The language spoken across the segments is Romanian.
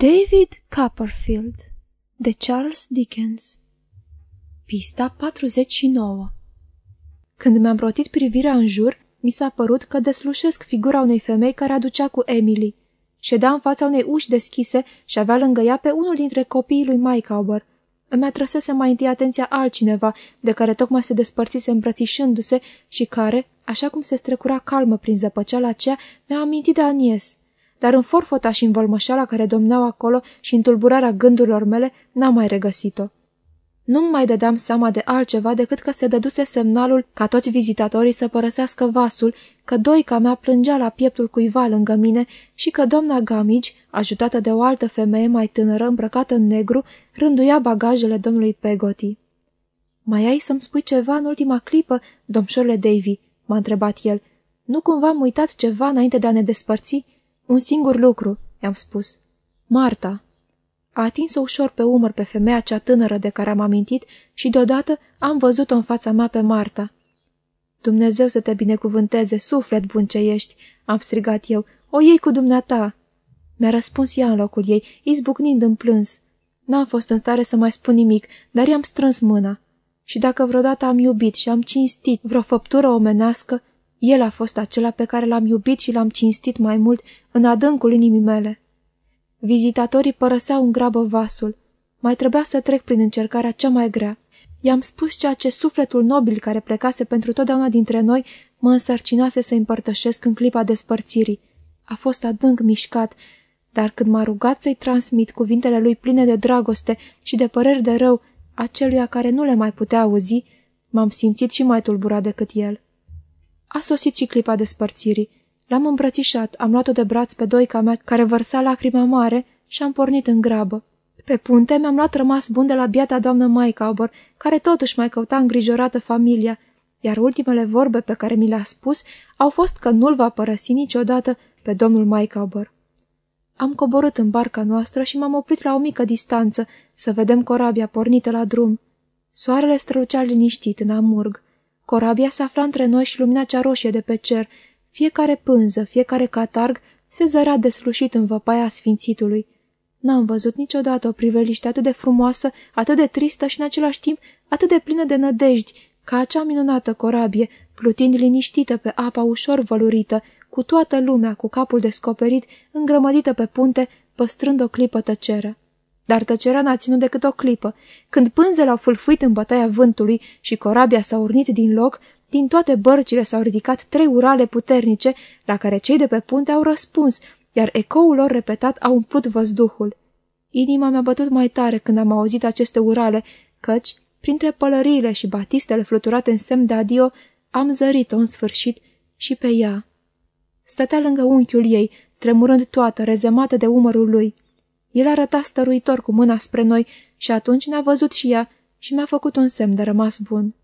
David Copperfield de Charles Dickens. Pista 49 Când mi-am rotit privirea în jur, mi s-a părut că deslușesc figura unei femei care aducea cu Emily. Ședea în fața unei uși deschise și avea lângă ea pe unul dintre copiii lui Mike Îmi atrăsese mai întâi atenția altcineva, de care tocmai se despărțise îmbrățișându-se și care, așa cum se strecura calmă prin zăpăceala aceea, mi-a amintit de Anies dar în forfota și în vălmășala care domneau acolo și în tulburarea gândurilor mele, n-am mai regăsit-o. Nu mai dădeam seama de altceva decât că se dăduse semnalul ca toți vizitatorii să părăsească vasul, că doica mea plângea la pieptul cuiva lângă mine și că doamna Gamigi, ajutată de o altă femeie mai tânără îmbrăcată în negru, rânduia bagajele domnului Pegoti. Mai ai să-mi spui ceva în ultima clipă, domșorule Davy?" m-a întrebat el. Nu cumva am uitat ceva înainte de a ne despărți?" Un singur lucru, i-am spus. Marta. A atins-o ușor pe umăr pe femeia cea tânără de care am amintit și deodată am văzut-o în fața mea pe Marta. Dumnezeu să te binecuvânteze, suflet bun ce ești, am strigat eu. O iei cu dumneata. Mi-a răspuns ea în locul ei, izbucnind în plâns. N-am fost în stare să mai spun nimic, dar i-am strâns mâna. Și dacă vreodată am iubit și am cinstit vreo făptură omenească, el a fost acela pe care l-am iubit și l-am cinstit mai mult în adâncul inimii mele. Vizitatorii părăseau în grabă vasul. Mai trebuia să trec prin încercarea cea mai grea. I-am spus ceea ce sufletul nobil care plecase pentru totdeauna dintre noi mă însărcinase să împărtășesc în clipa despărțirii. A fost adânc mișcat, dar când m-a rugat să-i transmit cuvintele lui pline de dragoste și de păreri de rău aceluia care nu le mai putea auzi, m-am simțit și mai tulburat decât el. A sosit și clipa despărțirii. L-am îmbrățișat, am luat-o de braț pe doica mea care vărsa lacrima mare și am pornit în grabă. Pe punte mi-am luat rămas bun de la biata doamnă Maicaubor, care totuși mai căuta îngrijorată familia, iar ultimele vorbe pe care mi le-a spus au fost că nu-l va părăsi niciodată pe domnul Maicaubor. Am coborât în barca noastră și m-am oprit la o mică distanță să vedem corabia pornită la drum. Soarele strălucea liniștit în amurg. Corabia se afla între noi și lumina cea roșie de pe cer. Fiecare pânză, fiecare catarg se zărea deslușit în văpaia sfințitului. N-am văzut niciodată o priveliște atât de frumoasă, atât de tristă și în același timp atât de plină de nădejdi, ca acea minunată corabie, plutind liniștită pe apa ușor vălurită, cu toată lumea, cu capul descoperit, îngrămădită pe punte, păstrând o clipă tăcere. Dar tăcerea n-a ținut decât o clipă. Când pânzele au fâlfuit în bătaia vântului și corabia s-a urnit din loc, din toate bărcile s-au ridicat trei urale puternice, la care cei de pe punte au răspuns, iar ecoul lor repetat a umplut văzduhul. Inima mi-a bătut mai tare când am auzit aceste urale, căci, printre pălăriile și batistele fluturate în semn de adio, am zărit-o în sfârșit și pe ea. Stătea lângă unchiul ei, tremurând toată, rezemată de umărul lui. El arăta stăruitor cu mâna spre noi și atunci ne-a văzut și ea și mi-a făcut un semn de rămas bun.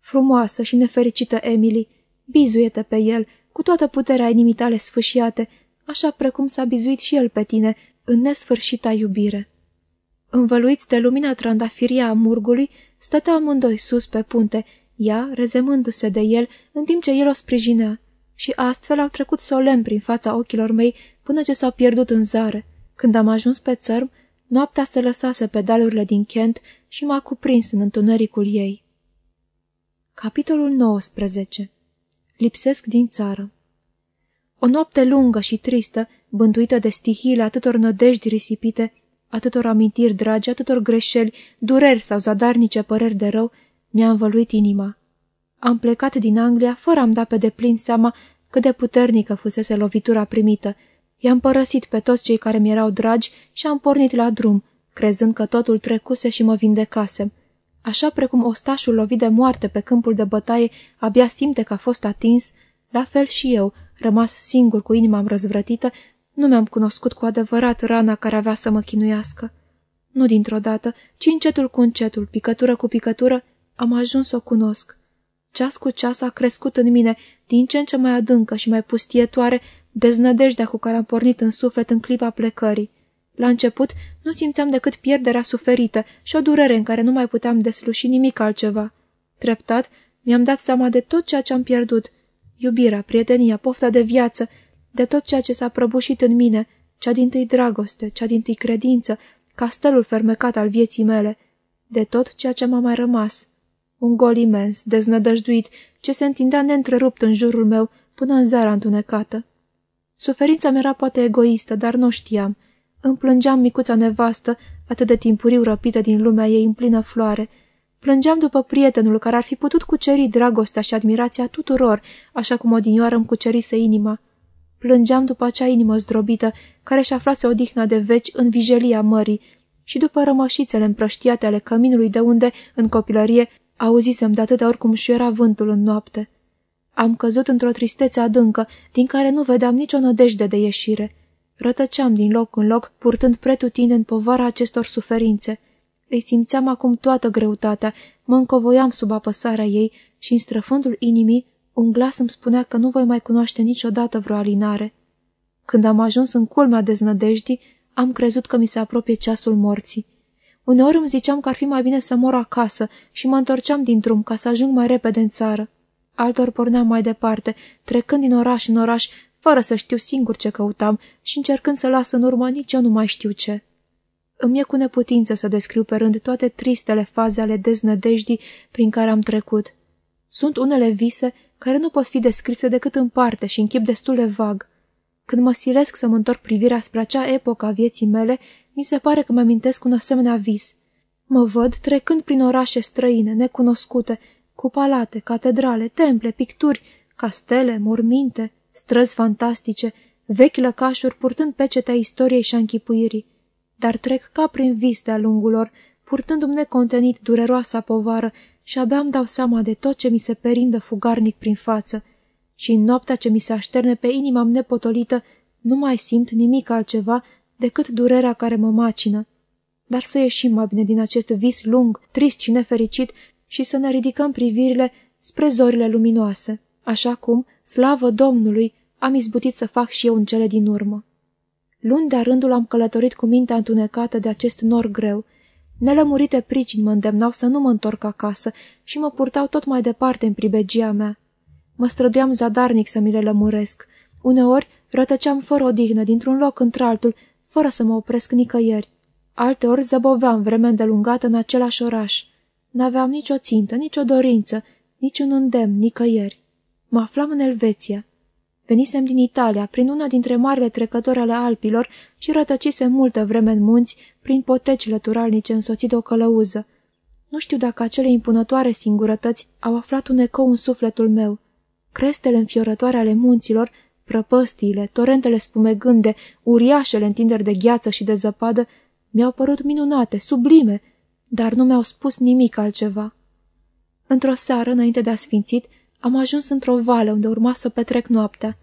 Frumoasă și nefericită Emily, bizuietă pe el, cu toată puterea inimii tale sfâșiate, așa precum s-a bizuit și el pe tine, în nesfârșita iubire. Învăluiți de lumina trandafirie a murgului, stăteau amândoi sus pe punte, ea rezemându-se de el, în timp ce el o sprijinea, și astfel au trecut solemn prin fața ochilor mei până ce s-au pierdut în zare. Când am ajuns pe țărm, noaptea se lăsase pe dalurile din Kent și m-a cuprins în întunericul ei. Capitolul 19 Lipsesc din țară O noapte lungă și tristă, bântuită de stihiile atâtor nădejdi risipite, atâtor amintiri dragi, atâtor greșeli, dureri sau zadarnice păreri de rău, mi-a învăluit inima. Am plecat din Anglia fără am dat pe deplin seama cât de puternică fusese lovitura primită I-am părăsit pe toți cei care mi erau dragi și am pornit la drum, crezând că totul trecuse și mă vindecasem. Așa precum ostașul lovit de moarte pe câmpul de bătaie abia simte că a fost atins, la fel și eu, rămas singur cu inima răzvrătită, nu mi-am cunoscut cu adevărat rana care avea să mă chinuiască. Nu dintr-o dată, ci încetul cu încetul, picătură cu picătură, am ajuns să o cunosc. Ceas cu ceas a crescut în mine, din ce în ce mai adâncă și mai pustietoare, deznădejdea cu care am pornit în suflet în clipa plecării. La început nu simțeam decât pierderea suferită și o durere în care nu mai puteam desluși nimic altceva. Treptat, mi-am dat seama de tot ceea ce am pierdut. Iubirea, prietenia, pofta de viață, de tot ceea ce s-a prăbușit în mine, cea din tâi dragoste, cea din tâi credință, castelul fermecat al vieții mele, de tot ceea ce m-a mai rămas. Un gol imens, deznădăjduit, ce se întindea neîntrerupt în jurul meu până în zara întunecată. Suferința mea era poate egoistă, dar nu știam. Îmi plângeam micuța nevastă, atât de timpuriu răpită din lumea ei în plină floare. Plângeam după prietenul care ar fi putut cuceri dragostea și admirația tuturor, așa cum odinioară îmi cucerise inima. Plângeam după acea inimă zdrobită, care și aflase odihna de veci în vijelia mării, și după rămășițele împrăștiate ale căminului de unde, în copilărie, auzisem de atâtea ori cum șuiera vântul în noapte. Am căzut într-o tristețe adâncă, din care nu vedeam nicio nădejde de ieșire. Rătăceam din loc în loc, purtând pretutindeni povara acestor suferințe. Îi simțeam acum toată greutatea, mă încovoiam sub apăsarea ei și în străfundul inimii un glas îmi spunea că nu voi mai cunoaște niciodată vreo alinare. Când am ajuns în culmea deznădejdii, am crezut că mi se apropie ceasul morții. Uneori îmi ziceam că ar fi mai bine să mor acasă și mă întorceam din drum ca să ajung mai repede în țară. Altor porneam mai departe, trecând din oraș în oraș, fără să știu singur ce căutam și încercând să las în urmă nici eu nu mai știu ce. Îmi e cu neputință să descriu pe rând toate tristele faze ale deznădejdii prin care am trecut. Sunt unele vise care nu pot fi descrise decât în parte și în chip destul de vag. Când mă silesc să mă întorc privirea spre acea epocă a vieții mele, mi se pare că mă amintesc un asemenea vis. Mă văd trecând prin orașe străine, necunoscute, cu palate, catedrale, temple, picturi, castele, morminte, străzi fantastice, vechi lăcașuri purtând pecetea istoriei și a închipuirii. Dar trec ca prin vis de-a lungul lor, purtându-mi necontenit dureroasa povară și abia îmi dau seama de tot ce mi se perindă fugarnic prin față. Și în noaptea ce mi se așterne pe inima nepotolită, nu mai simt nimic altceva decât durerea care mă macină. Dar să ieșim mai bine din acest vis lung, trist și nefericit și să ne ridicăm privirile spre zorile luminoase, așa cum, slavă Domnului, am izbutit să fac și eu în cele din urmă. Luni de rândul am călătorit cu mintea întunecată de acest nor greu. Nelămurite pricini mă îndemnau să nu mă întorc acasă și mă purtau tot mai departe în pribegia mea. Mă străduiam zadarnic să mi le lămuresc. Uneori rătăceam fără odihnă dintr-un loc într-altul, fără să mă opresc nicăieri. Alteori zăboveam vreme îndelungată în același oraș. N-aveam nicio țintă, nicio dorință, niciun îndemn, nicăieri. Mă aflam în Elveția. Venisem din Italia, prin una dintre marile trecători ale Alpilor și rătăcisem multă vreme în munți, prin potecile turalnice însoțit de o călăuză. Nu știu dacă acele impunătoare singurătăți au aflat un ecou în sufletul meu. Crestele înfiorătoare ale munților, prăpăstiile, torentele spumegânde, uriașele întinderi de gheață și de zăpadă, mi-au părut minunate, sublime, dar nu mi-au spus nimic altceva. Într-o seară, înainte de a sfințit, am ajuns într-o vale unde urma să petrec noaptea.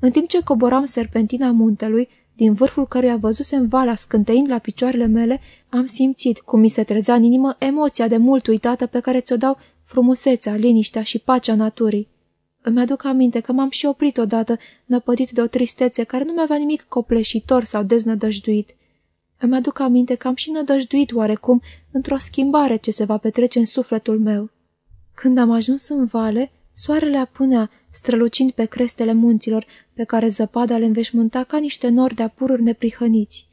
În timp ce coboram serpentina muntelui, din vârful căruia văzusem vala scânteind la picioarele mele, am simțit cum mi se trezea în inimă emoția de mult uitată pe care ți-o dau frumusețea, liniștea și pacea naturii. Îmi aduc aminte că m-am și oprit odată, năpădit de o tristețe care nu mi-avea nimic copleșitor sau deznădăjduit. Îmi aduc aminte că am și nădăjduit oarecum într-o schimbare ce se va petrece în sufletul meu. Când am ajuns în vale, soarele apunea, strălucind pe crestele munților, pe care zăpada le înveșmânta ca niște nori de apururi neprihăniți.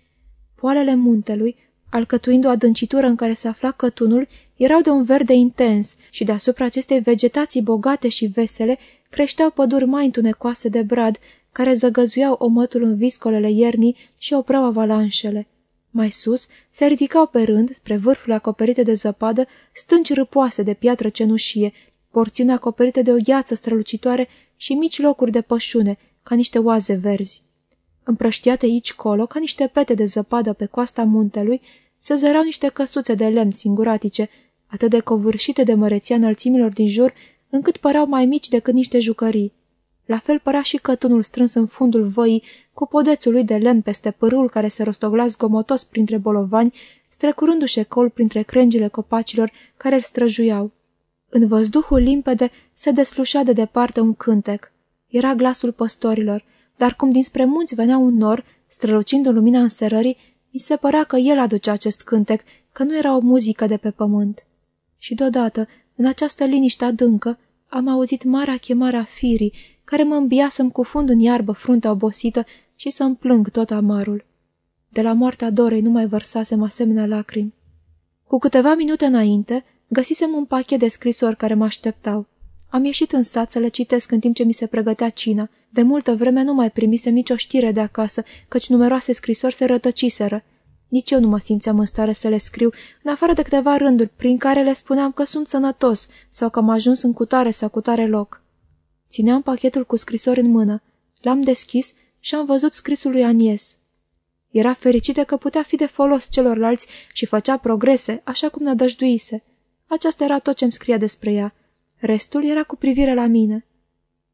Poalele muntelui, alcătuind o adâncitură în care se afla cătunul, erau de un verde intens și deasupra acestei vegetații bogate și vesele creșteau păduri mai întunecoase de brad, care zăgăzuiau omătul în viscolele iernii și opreau avalanșele. Mai sus se ridicau pe rând, spre vârful acoperite de zăpadă, stânci râpoase de piatră cenușie, porțiuni acoperite de o gheață strălucitoare și mici locuri de pășune, ca niște oaze verzi. Împrăștiate aici colo, ca niște pete de zăpadă pe coasta muntelui, se zărau niște căsuțe de lemn singuratice, atât de covârșite de măreția înălțimilor din jur, încât păreau mai mici decât niște jucării. La fel părea și cătunul strâns în fundul văii, cu podețul lui de lemn peste părul care se rostogla zgomotos printre bolovani, strecurându-și ecol printre crengile copacilor care îl străjuiau. În văzduhul limpede se deslușea de departe un cântec. Era glasul păstorilor, dar cum dinspre munți venea un nor, strălucind în lumina înserării, mi se părea că el aducea acest cântec, că nu era o muzică de pe pământ. Și deodată, în această liniște adâncă, am auzit marea chemare a firii, care mă îmbia să-mi cufund în iarbă fruntea obosită și să-mi plâng tot amarul. De la moartea Dorei nu mai vărsasem asemenea lacrimi. Cu câteva minute înainte, găsisem un pachet de scrisori care mă așteptau. Am ieșit în sat să le citesc în timp ce mi se pregătea cina. De multă vreme nu mai primisem nicio știre de acasă, căci numeroase scrisori se rătăciseră. Nici eu nu mă simțeam în stare să le scriu, în afară de câteva rânduri prin care le spuneam că sunt sănătos sau că am ajuns în cutare sau cutare loc. Țineam pachetul cu scrisori în mână. L-am deschis și am văzut scrisul lui Anies. Era fericită că putea fi de folos celorlalți și făcea progrese, așa cum nădăjduise. Aceasta era tot ce-mi scria despre ea. Restul era cu privire la mine.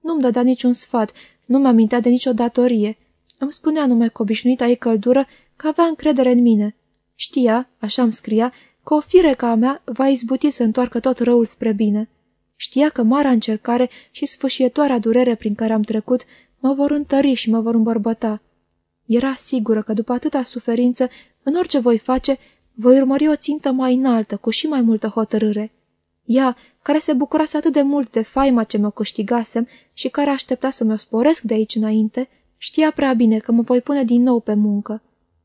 Nu-mi dădea niciun sfat, nu mi amintea de nicio datorie. Îmi spunea numai cu obișnuita ei căldură că avea încredere în mine. Știa, așa îmi scria, că o fire ca a mea va izbuti să întoarcă tot răul spre bine. Știa că marea încercare și sfâșietoarea durere prin care am trecut mă vor întări și mă vor îmbărbăta. Era sigură că după atâta suferință, în orice voi face, voi urmări o țintă mai înaltă, cu și mai multă hotărâre. Ea, care se bucurase atât de mult de faima ce mi-o câștigasem și care aștepta să mi-o sporesc de aici înainte, știa prea bine că mă voi pune din nou pe muncă.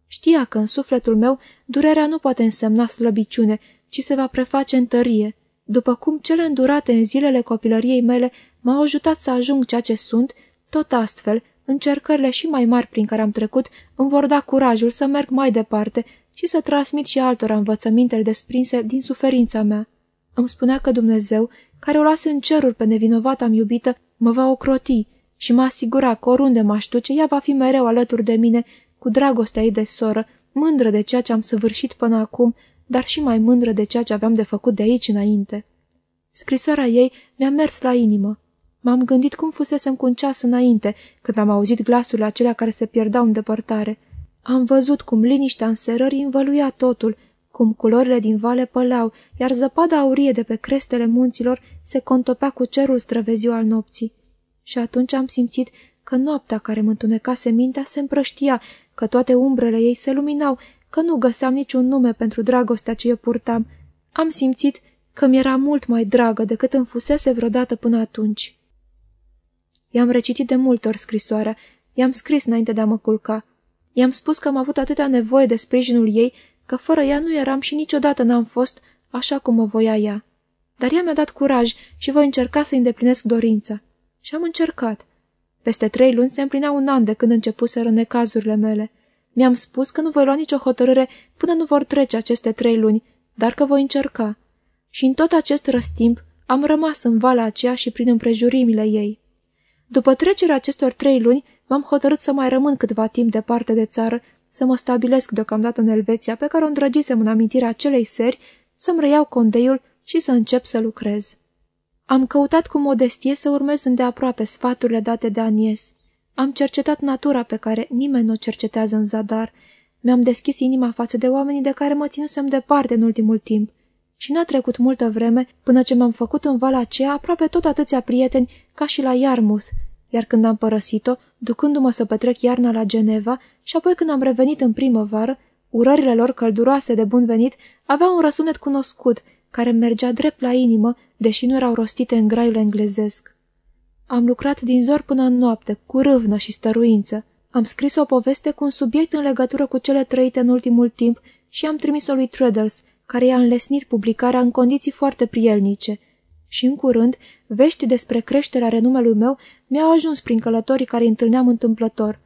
Știa că în sufletul meu durerea nu poate însemna slăbiciune, ci se va preface în tărie, după cum cele îndurate în zilele copilăriei mele m-au ajutat să ajung ceea ce sunt, tot astfel, încercările și mai mari prin care am trecut îmi vor da curajul să merg mai departe și să transmit și altora învățămintele desprinse din suferința mea. Îmi spunea că Dumnezeu, care o lasă în ceruri pe nevinovata am iubită, mă va ocroti și mă asigura că oriunde m-aș duce, ea va fi mereu alături de mine, cu dragostea ei de soră, mândră de ceea ce am săvârșit până acum, dar și mai mândră de ceea ce aveam de făcut de aici înainte. Scrisoarea ei mi-a mers la inimă. M-am gândit cum fusesem cu un ceas înainte, când am auzit glasurile acelea care se pierdeau în depărtare. Am văzut cum liniștea înserării învăluia totul, cum culorile din vale păleau, iar zăpada aurie de pe crestele munților se contopea cu cerul străveziu al nopții. Și atunci am simțit că noaptea care mă întunecase mintea se împrăștia, că toate umbrele ei se luminau, că nu găseam niciun nume pentru dragostea ce eu purtam. Am simțit că mi era mult mai dragă decât îmi fusese vreodată până atunci. I-am recitit de multe ori scrisoarea, i-am scris înainte de a mă culca. I-am spus că am avut atâta nevoie de sprijinul ei, că fără ea nu eram și niciodată n-am fost așa cum mă voia ea. Dar ea mi-a dat curaj și voi încerca să îndeplinesc dorința. Și am încercat. Peste trei luni se împlinea un an de când începuseră necazurile mele. Mi-am spus că nu voi lua nicio hotărâre până nu vor trece aceste trei luni, dar că voi încerca. Și în tot acest răstimp am rămas în vala aceea și prin împrejurimile ei. După trecerea acestor trei luni, m-am hotărât să mai rămân câtva timp departe de țară, să mă stabilesc deocamdată în Elveția, pe care o îndrăgisem în amintirea acelei seri, să-mi reiau condeiul și să încep să lucrez. Am căutat cu modestie să urmez îndeaproape sfaturile date de Anies. Am cercetat natura pe care nimeni nu o cercetează în zadar. Mi-am deschis inima față de oamenii de care mă ținusem departe în ultimul timp. Și n-a trecut multă vreme până ce m-am făcut în vala aceea aproape tot atâția prieteni ca și la Yarmouth, iar când am părăsit-o, ducându-mă să petrec iarna la Geneva și apoi când am revenit în primăvară, urările lor călduroase de bun venit aveau un răsunet cunoscut, care mergea drept la inimă, deși nu erau rostite în graiul englezesc. Am lucrat din zor până în noapte, cu râvnă și stăruință. Am scris o poveste cu un subiect în legătură cu cele trăite în ultimul timp și am trimis-o lui Treadles, care i-a înlesnit publicarea în condiții foarte prielnice. Și în curând, vești despre creșterea renumelui meu mi-au ajuns prin călătorii care îi întâlneam întâmplător.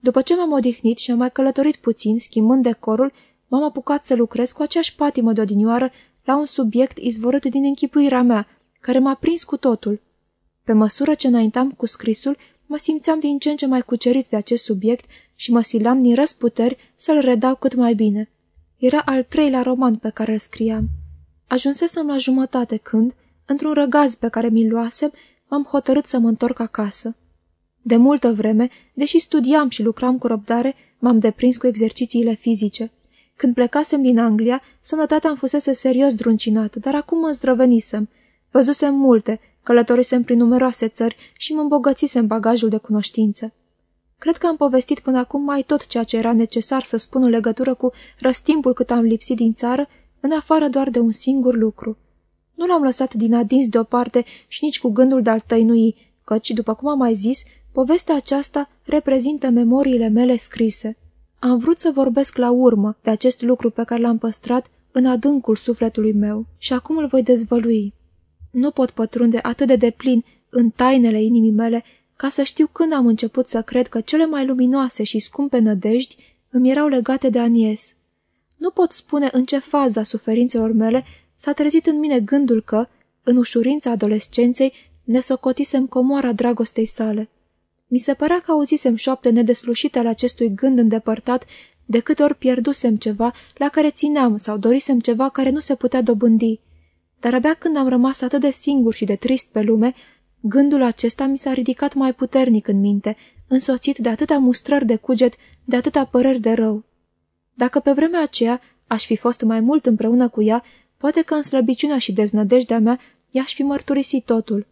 După ce m-am odihnit și am mai călătorit puțin, schimbând decorul, m-am apucat să lucrez cu aceeași patimă de odinioară la un subiect izvorât din închipuirea mea, care m-a prins cu totul. Pe măsură ce înaintam cu scrisul, mă simțeam din ce în ce mai cucerit de acest subiect și mă silam din răsputeri să-l redau cât mai bine. Era al treilea roman pe care îl scriam. Ajunsesem la jumătate când, într-un răgaz pe care mi-l luasem, m-am hotărât să mă întorc acasă. De multă vreme, deși studiam și lucram cu răbdare, m-am deprins cu exercițiile fizice. Când plecasem din Anglia, sănătatea îmi fusese serios druncinată, dar acum mă zdrăvenisem. Văzusem multe, călătorisem prin numeroase țări și mă îmbogățisem bagajul de cunoștință. Cred că am povestit până acum mai tot ceea ce era necesar să spun în legătură cu răstimpul cât am lipsit din țară, în afară doar de un singur lucru. Nu l-am lăsat din adins deoparte și nici cu gândul de a-l tăinui, căci, după cum am mai zis, Povestea aceasta reprezintă memoriile mele scrise. Am vrut să vorbesc la urmă de acest lucru pe care l-am păstrat în adâncul sufletului meu și acum îl voi dezvălui. Nu pot pătrunde atât de deplin în tainele inimii mele ca să știu când am început să cred că cele mai luminoase și scumpe nădejdi îmi erau legate de Anies. Nu pot spune în ce fază a suferințelor mele s-a trezit în mine gândul că, în ușurința adolescenței, ne socotisem comoara dragostei sale. Mi se părea că auzisem șoapte nedeslușite ale acestui gând îndepărtat de câte ori pierdusem ceva la care țineam sau dorisem ceva care nu se putea dobândi. Dar abia când am rămas atât de singur și de trist pe lume, gândul acesta mi s-a ridicat mai puternic în minte, însoțit de atâtea mustrări de cuget, de atâtea păreri de rău. Dacă pe vremea aceea aș fi fost mai mult împreună cu ea, poate că în slăbiciunea și deznădejdea mea i-aș fi mărturisit totul.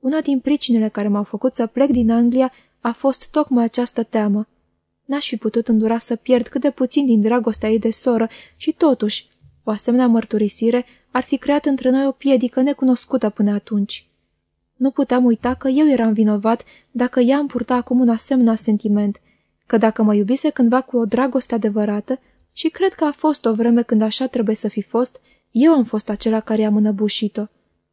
Una din pricinele care m-au făcut să plec din Anglia a fost tocmai această teamă. N-aș fi putut îndura să pierd cât de puțin din dragostea ei de soră și totuși, o asemenea mărturisire ar fi creat între noi o piedică necunoscută până atunci. Nu puteam uita că eu eram vinovat dacă ea îmi purta acum un asemenea sentiment, că dacă mă iubise cândva cu o dragoste adevărată, și cred că a fost o vreme când așa trebuie să fi fost, eu am fost acela care i-am înăbușit-o.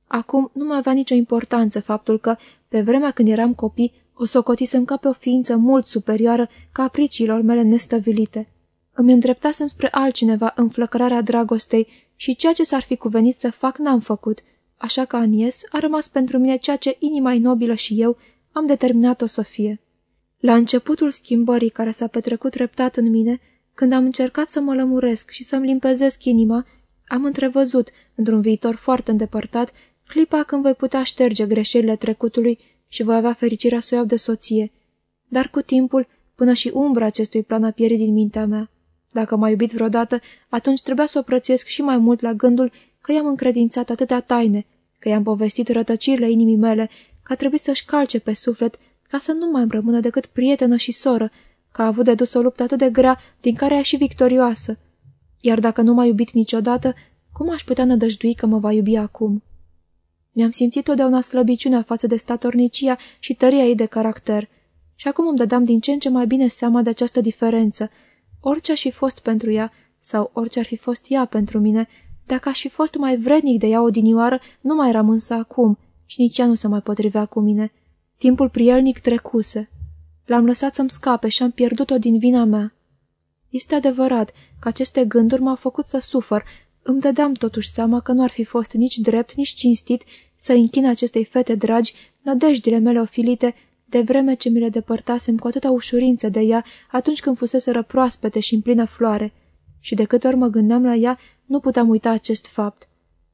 Acum nu mai avea nicio importanță faptul că, pe vremea când eram copii, o socotisem ca pe o ființă mult superioară capriciilor mele nestăvilite. Îmi îndreptasem spre altcineva înflăcărarea dragostei și ceea ce s-ar fi cuvenit să fac n-am făcut, așa că Anies a rămas pentru mine ceea ce inima nobilă și eu am determinat-o să fie. La începutul schimbării care s-a petrecut treptat în mine, când am încercat să mă lămuresc și să-mi limpezesc inima, am întrevăzut, într-un viitor foarte îndepărtat, clipa când voi putea șterge greșelile trecutului și voi avea fericirea să o iau de soție. Dar cu timpul, până și umbra acestui plan a pierit din mintea mea. Dacă m-a iubit vreodată, atunci trebuia să o prețuiesc și mai mult la gândul că i-am încredințat atâtea taine, că i-am povestit rătăcirile inimii mele, că a trebuit să-și calce pe suflet, ca să nu mai îmi rămână decât prietenă și soră, că a avut de dus o luptă atât de grea, din care a și victorioasă. Iar dacă nu m-a iubit niciodată, cum aș putea nădăjdui că mă va iubi acum? Mi-am simțit totdeauna slăbiciunea față de statornicia și tăria ei de caracter și acum îmi dădeam din ce în ce mai bine seama de această diferență. Orice aș fi fost pentru ea sau orice ar fi fost ea pentru mine, dacă aș fi fost mai vrednic de ea odinioară, nu mai eram însă acum și nici ea nu se mai potrivea cu mine. Timpul prielnic trecuse. L-am lăsat să-mi scape și am pierdut-o din vina mea. Este adevărat că aceste gânduri m-au făcut să sufăr, îmi dădeam totuși seama că nu ar fi fost nici drept, nici cinstit să închin acestei fete dragi nădejdile mele ofilite, de vreme ce mi le depărtasem cu atâta ușurință de ea atunci când fusese răproaspete și în plină floare. Și de câte ori mă gândeam la ea, nu puteam uita acest fapt.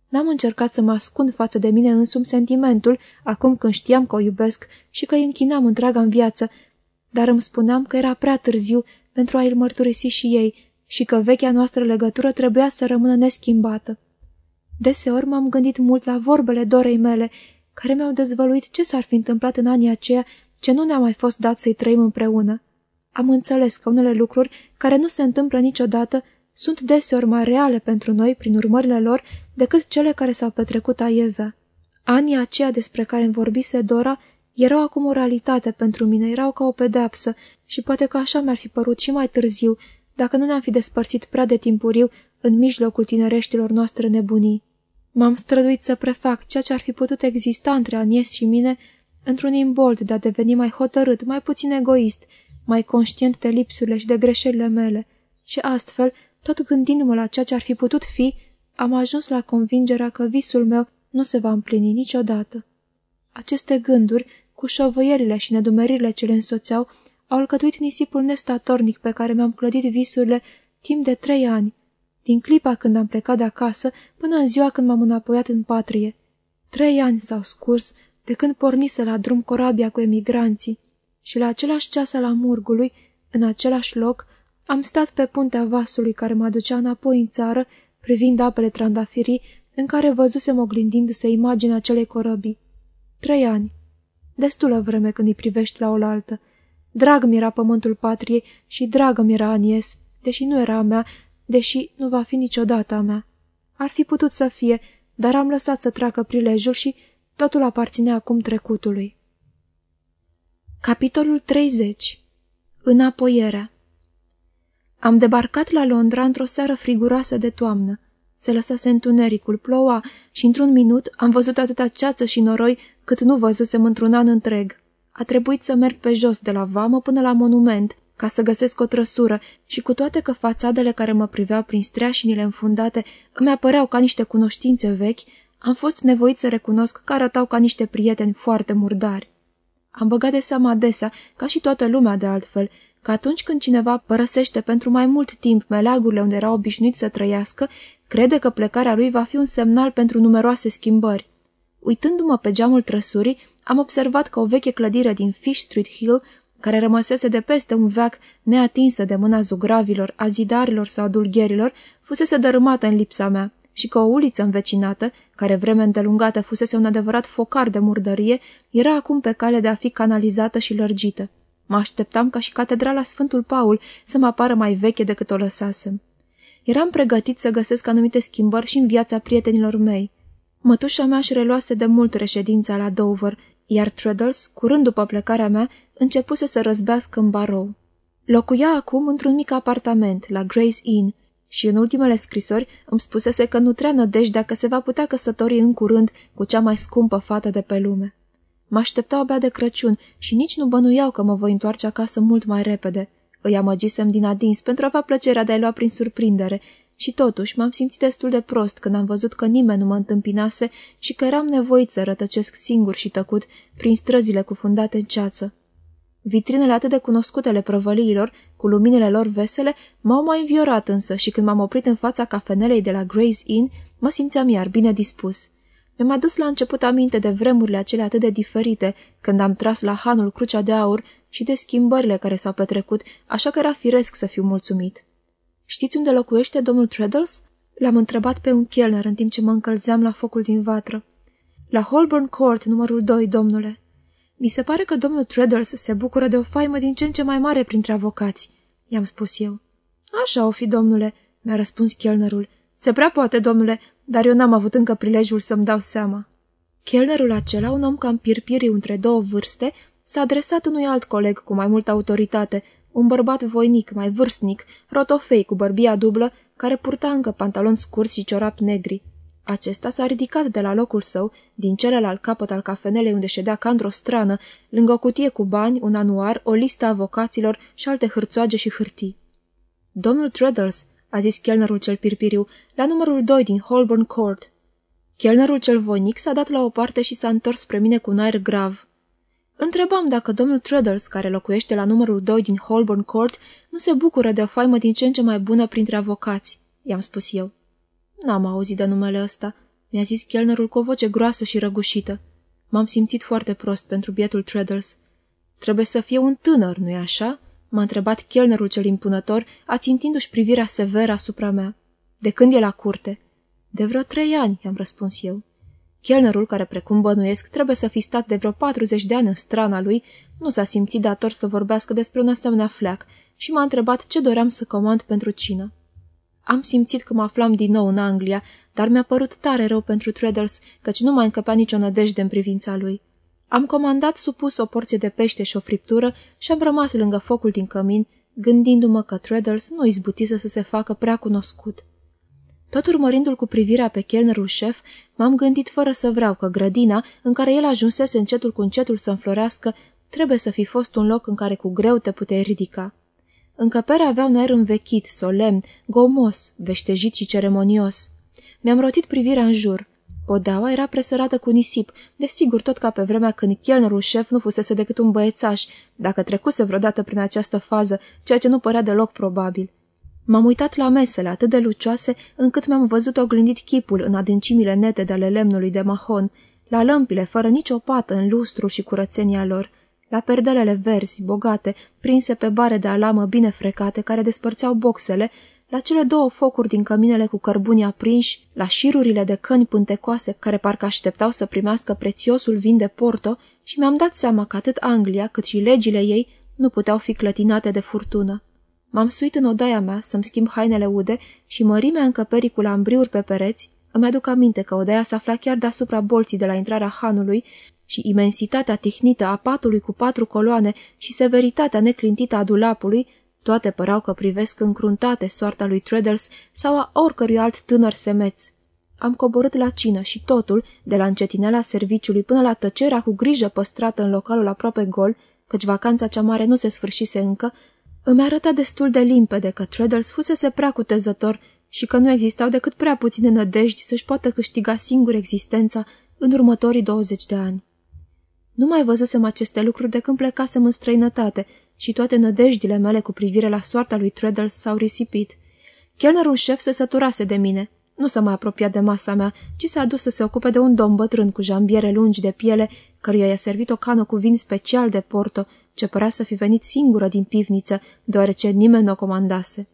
N-am încercat să mă ascund față de mine însumi sentimentul, acum când știam că o iubesc și că îi închinam întreaga în viață, dar îmi spuneam că era prea târziu pentru a-i mărturisi și ei și că vechea noastră legătură trebuia să rămână neschimbată. Deseori m-am gândit mult la vorbele dorei mele, care mi-au dezvăluit ce s-ar fi întâmplat în anii aceia ce nu ne-a mai fost dat să-i trăim împreună. Am înțeles că unele lucruri care nu se întâmplă niciodată sunt deseori mai reale pentru noi prin urmările lor decât cele care s-au petrecut aievea. Anii aceia despre care îmi vorbise Dora erau acum o realitate pentru mine, erau ca o pedeapsă și poate că așa mi-ar fi părut și mai târziu, dacă nu ne-am fi despărțit prea de timpuriu în mijlocul tinereștilor noastre nebunii. M-am străduit să prefac ceea ce ar fi putut exista între Anies și mine într-un imbold de a deveni mai hotărât, mai puțin egoist, mai conștient de lipsurile și de greșelile mele. Și astfel, tot gândindu-mă la ceea ce ar fi putut fi, am ajuns la convingerea că visul meu nu se va împlini niciodată. Aceste gânduri, cu șovăierile și nedumeririle ce le însoțeau, au alcătuit nisipul nestatornic pe care mi-am clădit visurile timp de trei ani, din clipa când am plecat de acasă până în ziua când m-am înapoiat în patrie. Trei ani s-au scurs de când pornise la drum corabia cu emigranții și la același ceas al amurgului, în același loc, am stat pe puntea vasului care mă aducea înapoi în țară, privind apele trandafirii în care văzusem oglindindu-se imaginea acelei corăbii. Trei ani. Destulă vreme când îi privești la oaltă. Drag mi era pământul patriei și dragă mi era Anies, deși nu era a mea, deși nu va fi niciodată a mea. Ar fi putut să fie, dar am lăsat să treacă prilejul și totul aparține acum trecutului. Capitolul 30 Înapoierea Am debarcat la Londra într-o seară friguroasă de toamnă. Se lăsase întunericul, ploua și într-un minut am văzut atâta ceață și noroi cât nu văzusem într-un an întreg. A trebuit să merg pe jos de la vamă până la monument, ca să găsesc o trăsură și cu toate că fațadele care mă priveau prin streașinile înfundate îmi apăreau ca niște cunoștințe vechi, am fost nevoit să recunosc că arătau ca niște prieteni foarte murdari. Am băgat de seama adesea, ca și toată lumea de altfel, că atunci când cineva părăsește pentru mai mult timp meleagurile unde era obișnuit să trăiască, crede că plecarea lui va fi un semnal pentru numeroase schimbări. Uitându-mă pe geamul trăsurii, am observat că o veche clădire din Fish Street Hill, care rămăsese de peste un veac neatinsă de mâna zugravilor, a zidarilor sau dulgherilor, fusese dărâmată în lipsa mea și că o uliță învecinată, care vreme îndelungată fusese un adevărat focar de murdărie, era acum pe cale de a fi canalizată și lărgită. Mă așteptam ca și catedrala Sfântul Paul să mă apară mai veche decât o lăsasem. Eram pregătit să găsesc anumite schimbări și în viața prietenilor mei. Mătușa mea își reluase de mult reședința la Dover, iar Treadles, curând după plecarea mea, începuse să răzbească în barou. Locuia acum într-un mic apartament, la Grace Inn, și în ultimele scrisori îmi spusese că nu trea nădejdea că se va putea căsători în curând cu cea mai scumpă fată de pe lume. Mă așteptau abia de Crăciun și nici nu bănuiau că mă voi întoarce acasă mult mai repede. Îi amăgisem din adins pentru a avea plăcerea de a-i lua prin surprindere și totuși m-am simțit destul de prost când am văzut că nimeni nu mă întâmpinase și că eram nevoit să rătăcesc singur și tăcut prin străzile cufundate în ceață. Vitrinele atât de cunoscutele prăvăliilor, cu luminile lor vesele, m-au mai înviorat însă și când m-am oprit în fața cafenelei de la Grace Inn, mă simțeam iar bine dispus. Mi-am adus la început aminte de vremurile acelea atât de diferite, când am tras la hanul crucea de aur și de schimbările care s-au petrecut, așa că era firesc să fiu mulțumit. Știți unde locuiește domnul Treadles?" L-am întrebat pe un chelner în timp ce mă încălzeam la focul din vatră. La Holborn Court, numărul 2, domnule." Mi se pare că domnul Treadles se bucură de o faimă din ce în ce mai mare printre avocați," i-am spus eu. Așa o fi, domnule," mi-a răspuns chelnerul. Se prea poate, domnule, dar eu n-am avut încă prilejul să-mi dau seama." Chelnerul acela, un om cam pirpiriu între două vârste, s-a adresat unui alt coleg cu mai multă autoritate, un bărbat voinic, mai vârstnic, rotofei cu bărbia dublă, care purta încă pantaloni scurți și ciorapi negri. Acesta s-a ridicat de la locul său, din celălalt capăt al cafenelei unde ședea ca într-o strană, lângă o cutie cu bani, un anuar, o listă a avocaților și alte hârțoage și hârtii. Domnul Treadles, a zis chelnerul cel pirpiriu, la numărul 2 din Holborn Court. Chelnerul cel voinic s-a dat la o parte și s-a întors spre mine cu un aer grav. Întrebam dacă domnul Treadles, care locuiește la numărul 2 din Holborn Court, nu se bucură de o faimă din ce în ce mai bună printre avocați, i-am spus eu. N-am auzit de numele ăsta, mi-a zis chelnerul cu o voce groasă și răgușită. M-am simțit foarte prost pentru bietul Treadles. Trebuie să fie un tânăr, nu-i așa?" M-a întrebat chelnerul cel impunător, ațintindu-și privirea severă asupra mea. De când e la curte?" De vreo trei ani," i-am răspuns eu. Chelnerul, care precum bănuiesc trebuie să fi stat de vreo 40 de ani în strana lui, nu s-a simțit dator să vorbească despre un asemenea fleac și m-a întrebat ce doream să comand pentru cină. Am simțit că mă aflam din nou în Anglia, dar mi-a părut tare rău pentru Treadles, căci nu mai încăpea nicio nădejde în privința lui. Am comandat supus o porție de pește și o friptură și am rămas lângă focul din cămin, gândindu-mă că Treadles nu izbutise să se facă prea cunoscut. Tot urmărindu-l cu privirea pe chelnerul șef, m-am gândit fără să vreau că grădina, în care el ajunsese încetul cu încetul să înflorească, trebuie să fi fost un loc în care cu greu te puteai ridica. Încăperea avea un aer învechit, solemn, gomos, veștejit și ceremonios. Mi-am rotit privirea în jur. Podeaua era presărată cu nisip, desigur tot ca pe vremea când chelnerul șef nu fusese decât un băiețaș, dacă trecuse vreodată prin această fază, ceea ce nu părea deloc probabil. M-am uitat la mesele atât de lucioase încât mi-am văzut oglindit chipul în adâncimile nete de ale lemnului de mahon, la lămpile fără nicio pată în lustru și curățenia lor, la perdelele verzi, bogate, prinse pe bare de alamă bine frecate care despărțeau boxele, la cele două focuri din căminele cu cărbuni aprinși, la șirurile de căni pântecoase care parcă așteptau să primească prețiosul vin de Porto și mi-am dat seama că atât Anglia cât și legile ei nu puteau fi clătinate de furtună. M-am suit în odaia mea să-mi schimb hainele ude și mărimea încăperii cu lambriuri pe pereți, îmi aduc aminte că odaia se afla chiar deasupra bolții de la intrarea hanului, și imensitatea tihnită a patului cu patru coloane și severitatea neclintită a dulapului, toate păreau că privesc încruntate soarta lui Treadles sau a oricărui alt tânăr semeț. Am coborât la cină și totul, de la încetineala serviciului până la tăcerea cu grijă păstrată în localul aproape gol, căci vacanța cea mare nu se sfârșise încă, îmi arăta destul de limpede că Treadles fusese prea cutezător și că nu existau decât prea puține nădejdi să-și poată câștiga singur existența în următorii 20 de ani. Nu mai văzusem aceste lucruri de când plecasem în străinătate și toate nădejdile mele cu privire la soarta lui Treadles s-au risipit. Chelnerul șef se săturase de mine. Nu s-a mai apropiat de masa mea, ci s-a dus să se ocupe de un domn bătrân cu jambiere lungi de piele, căruia i-a servit o cană cu vin special de Porto, ce părea să fi venit singură din pivniță, deoarece nimeni nu o comandase.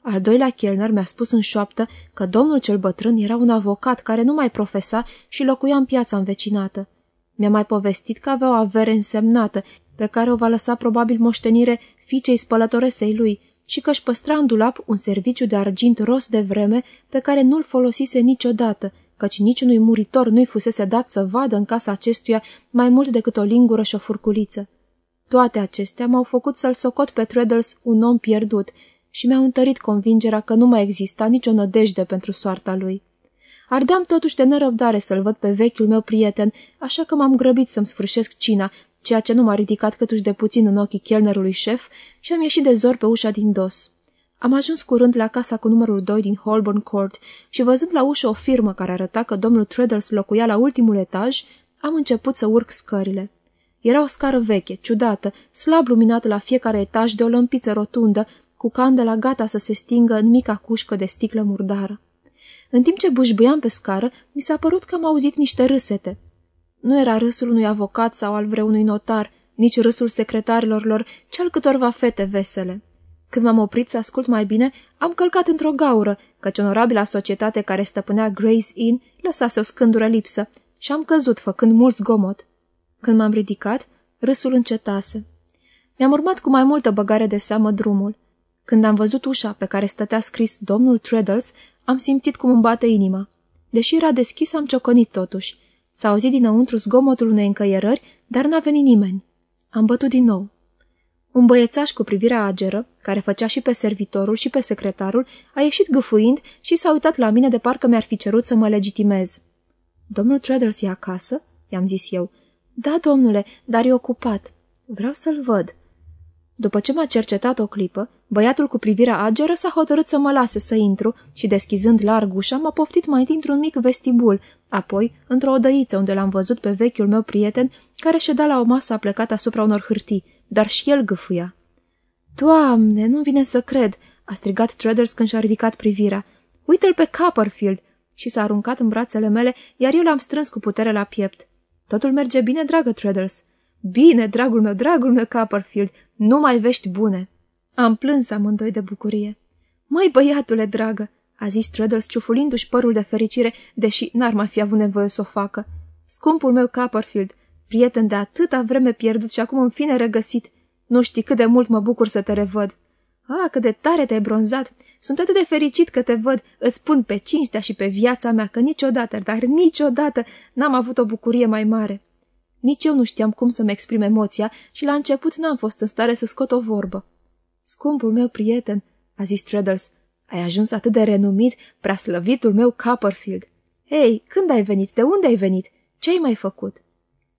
Al doilea chelner mi-a spus în șoaptă că domnul cel bătrân era un avocat care nu mai profesa și locuia în piața învecinată. Mi-a mai povestit că avea o avere însemnată, pe care o va lăsa probabil moștenire fiicei spălătoresei lui și că își păstra în dulap un serviciu de argint ros de vreme pe care nu-l folosise niciodată, căci niciunui muritor nu-i fusese dat să vadă în casa acestuia mai mult decât o lingură și o furculiță. Toate acestea m-au făcut să-l socot pe Treadles un om pierdut și mi-au întărit convingerea că nu mai exista nicio nădejde pentru soarta lui. Ardeam totuși de nerăbdare să-l văd pe vechiul meu prieten, așa că m-am grăbit să-mi sfârșesc cina, ceea ce nu m-a ridicat câtuși de puțin în ochii chelnerului șef și am ieșit de zor pe ușa din dos. Am ajuns curând la casa cu numărul 2 din Holborn Court și văzând la ușă o firmă care arăta că domnul Treadles locuia la ultimul etaj, am început să urc scările. Era o scară veche, ciudată, slab luminată la fiecare etaj de o lămpiță rotundă, cu candela gata să se stingă în mica cușcă de sticlă murdară. În timp ce bușbuiam pe scară, mi s-a părut că am auzit niște râsete. Nu era râsul unui avocat sau al vreunui notar, nici râsul secretarilor lor, ci al câtorva fete vesele. Când m-am oprit să ascult mai bine, am călcat într-o gaură, căci onorabila societate care stăpânea Grace Inn lăsase o scândură lipsă și am căzut făcând mult zgomot. Când m-am ridicat, râsul încetase. Mi-am urmat cu mai multă băgare de seamă drumul. Când am văzut ușa pe care stătea scris domnul Treadles, am simțit cum îmi bate inima. Deși era deschis, am cioconit totuși. S-a auzit dinăuntru zgomotul unei încăierări, dar n-a venit nimeni. Am bătut din nou. Un băiețaș cu privirea ageră, care făcea și pe servitorul și pe secretarul, a ieșit gâfâind și s-a uitat la mine de parcă mi-ar fi cerut să mă legitimez. Domnul Treadles e acasă?" i-am zis eu. Da, domnule, dar e ocupat. Vreau să-l văd." După ce m-a cercetat o clipă, băiatul cu privirea ageră s-a hotărât să mă lase să intru și, deschizând larg ușa, m-a poftit mai dintr-un mic vestibul, apoi într-o odăiță unde l-am văzut pe vechiul meu prieten, care ședea la o masă aplecat asupra unor hârtii, dar și el gâfâia. Doamne, nu vine să cred!" a strigat Treaders când și-a ridicat privirea. Uite-l pe Copperfield!" și s-a aruncat în brațele mele, iar eu l-am strâns cu putere la piept. Totul merge bine, dragă Treaders?" Bine, dragul meu, dragul meu Copperfield, nu mai vești bune!" Am plâns amândoi de bucurie. Măi, băiatule dragă!" a zis Treadles ciufulindu-și părul de fericire, deși n-ar mai fi avut nevoie să o facă. Scumpul meu Copperfield, prieten de atâta vreme pierdut și acum în fine regăsit. Nu știi cât de mult mă bucur să te revăd. Ah, cât de tare te-ai bronzat! Sunt atât de fericit că te văd. Îți spun pe cinstea și pe viața mea că niciodată, dar niciodată n-am avut o bucurie mai mare. Nici eu nu știam cum să-mi exprim emoția și la început n-am fost în stare să scot o vorbă. Scumpul meu prieten, a zis Treadles, ai ajuns atât de renumit, prea slăvitul meu Copperfield. Ei, când ai venit? De unde ai venit? Ce ai mai făcut?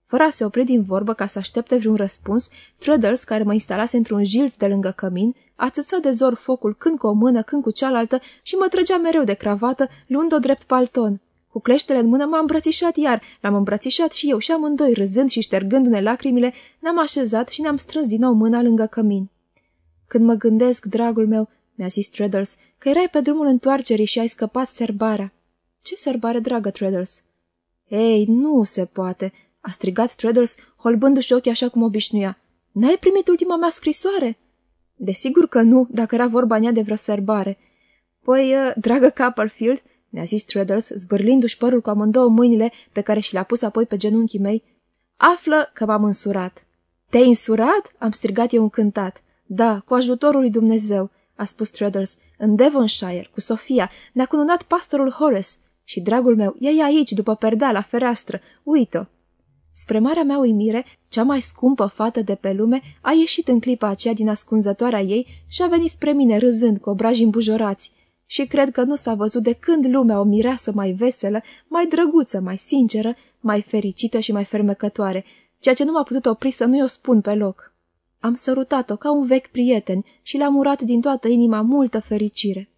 Fără a se opri din vorbă ca să aștepte vreun răspuns, Treadles, care mă instalase într-un jilț de lângă cămin, ațăța de zor focul când cu o mână, când cu cealaltă și mă trăgea mereu de cravată, luând-o drept palton. Cu cleștele în mână m-am îmbrățișat iar, l-am îmbrățișat și eu și amândoi, râzând și ștergându-ne lacrimile, ne-am așezat și ne-am strâns din nou mâna lângă cămin. Când mă gândesc, dragul meu, mi-a zis Treadles, că erai pe drumul întoarcerii și ai scăpat serbarea. Ce serbare, dragă Treadles? Ei, nu se poate, a strigat Treadles, holbându-și ochii așa cum obișnuia. N-ai primit ultima mea scrisoare? Desigur că nu, dacă era vorba nea de vreo serbare. Păi, uh, dragă Copperfield, mi-a zis Treadles, zbârlindu-și părul cu amândouă mâinile pe care și le-a pus apoi pe genunchii mei, află că m-am însurat. Te-ai însurat? Am strigat eu încântat. Da, cu ajutorul lui Dumnezeu, a spus Treadles, în Devonshire, cu Sofia, ne-a cununat pastorul Horace și, dragul meu, e aici, după perdea, la fereastră, uită-o. Spre marea mea uimire, cea mai scumpă fată de pe lume a ieșit în clipa aceea din ascunzătoarea ei și a venit spre mine râzând cu obraji îmbujorați. Și cred că nu s-a văzut de când lumea o mireasă mai veselă, mai drăguță, mai sinceră, mai fericită și mai fermecătoare, ceea ce nu m-a putut opri să nu-i o spun pe loc. Am sărutat-o ca un vechi prieten și le-am urat din toată inima multă fericire.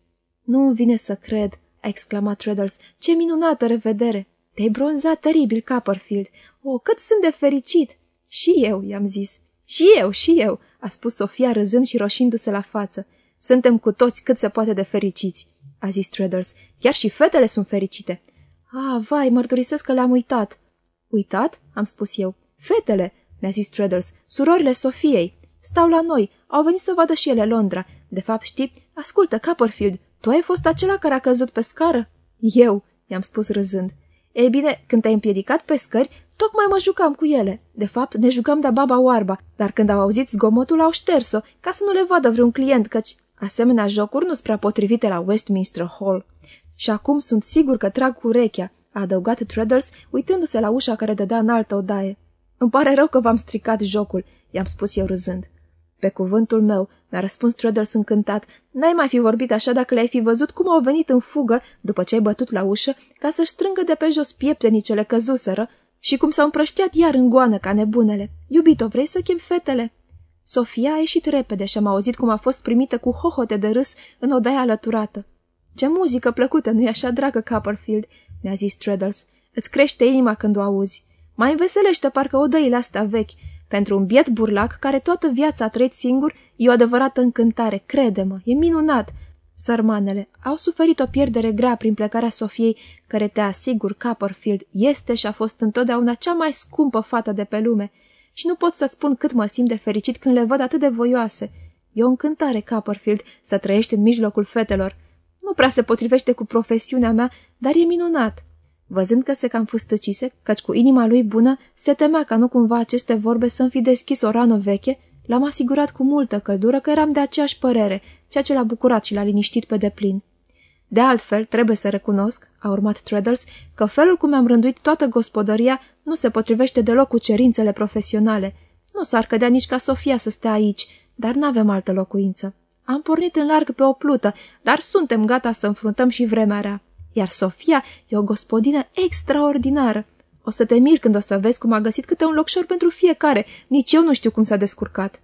Nu îmi vine să cred, a exclamat Treadles, ce minunată revedere! Te-ai bronzat teribil, Copperfield. O, cât sunt de fericit! Și eu, i-am zis. Și eu, și eu, a spus Sofia râzând și roșindu-se la față. Suntem cu toți cât se poate de fericiți, a zis Treadles. Chiar și fetele sunt fericite. Ah, vai, mărturisesc că le-am uitat. Uitat? am spus eu. Fetele, mi-a zis Treadles, surorile Sofiei. Stau la noi, au venit să vadă și ele Londra. De fapt, știi, ascultă, Copperfield, tu ai fost acela care a căzut pe scară? Eu, i-am spus râzând. Ei bine, când te-ai împiedicat pe scări, tocmai mă jucam cu ele. De fapt, ne jucam de baba oarba, dar când au auzit zgomotul au șters-o, ca să nu le vadă vreun client, căci asemenea jocuri nu sunt prea potrivite la Westminster Hall. Și acum sunt sigur că trag cu urechea, a adăugat Treadles, uitându-se la ușa care dădea în altă odaie. Îmi pare rău că v-am stricat jocul, i-am spus eu râzând. Pe cuvântul meu, mi-a răspuns Treadles încântat, n-ai mai fi vorbit așa dacă le-ai fi văzut cum au venit în fugă, după ce ai bătut la ușă, ca să-și strângă de pe jos pieptenicele căzuseră și cum s-au împrăștiat iar în goană ca nebunele. Iubito, vrei să chem fetele? Sofia a ieșit repede și am auzit cum a fost primită cu hohote de râs în odaia alăturată. Ce muzică plăcută, nu-i așa, dragă Copperfield?" mi-a zis Treadles. Îți crește inima când o auzi. Mai înveselește parcă odăile astea vechi. Pentru un biet burlac care toată viața a trăit singur, e o adevărată încântare, crede-mă, e minunat. Sărmanele au suferit o pierdere grea prin plecarea Sofiei, care te asigur, Copperfield, este și a fost întotdeauna cea mai scumpă fată de pe lume. Și nu pot să-ți spun cât mă simt de fericit când le văd atât de voioase. E o încântare, Copperfield, să trăiești în mijlocul fetelor. Nu prea se potrivește cu profesiunea mea, dar e minunat. Văzând că se cam fustăcise, căci cu inima lui bună, se temea ca nu cumva aceste vorbe să-mi fi deschis o rană veche, l-am asigurat cu multă căldură că eram de aceeași părere, ceea ce l-a bucurat și l-a liniștit pe deplin. De altfel, trebuie să recunosc, a urmat Treadles, că felul cum am rânduit toată gospodăria nu se potrivește deloc cu cerințele profesionale. Nu s-ar cădea nici ca Sofia să stea aici, dar n-avem altă locuință. Am pornit în larg pe o plută, dar suntem gata să înfruntăm și vremea rea. Iar Sofia e o gospodină extraordinară. O să te mir când o să vezi cum a găsit câte un locșor pentru fiecare. Nici eu nu știu cum s-a descurcat.